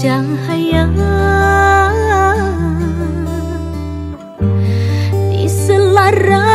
cahaya di selaranting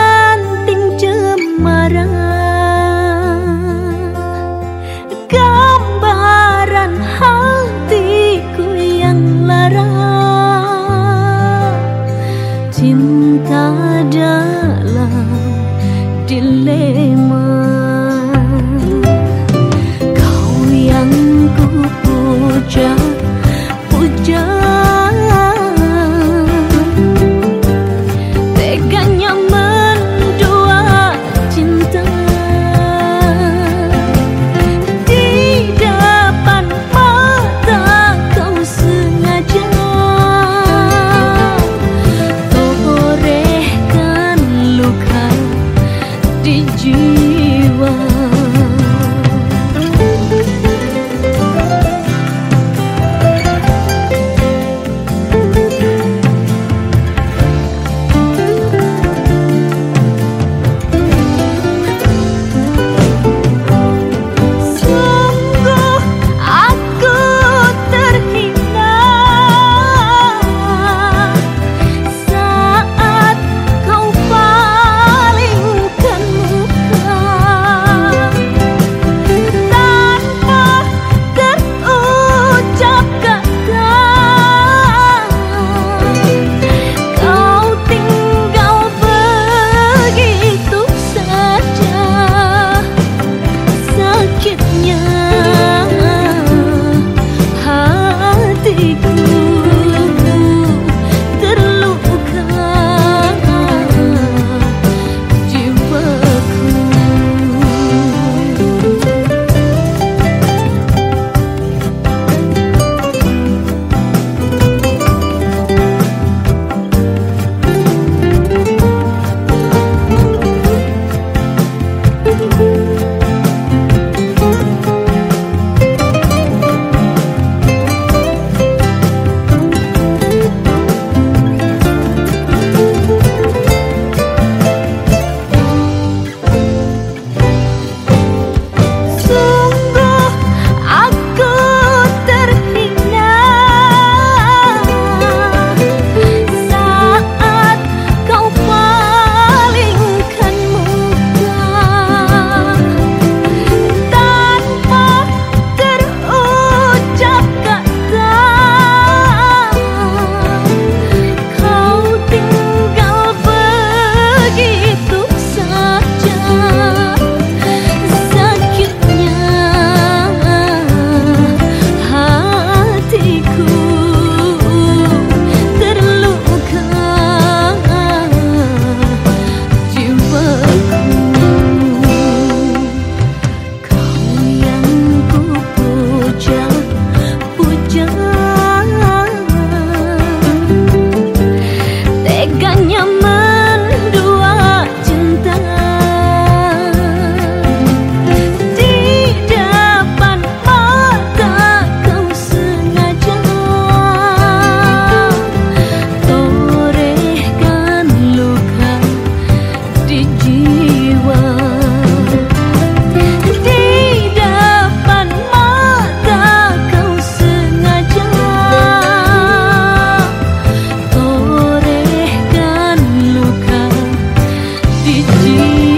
you.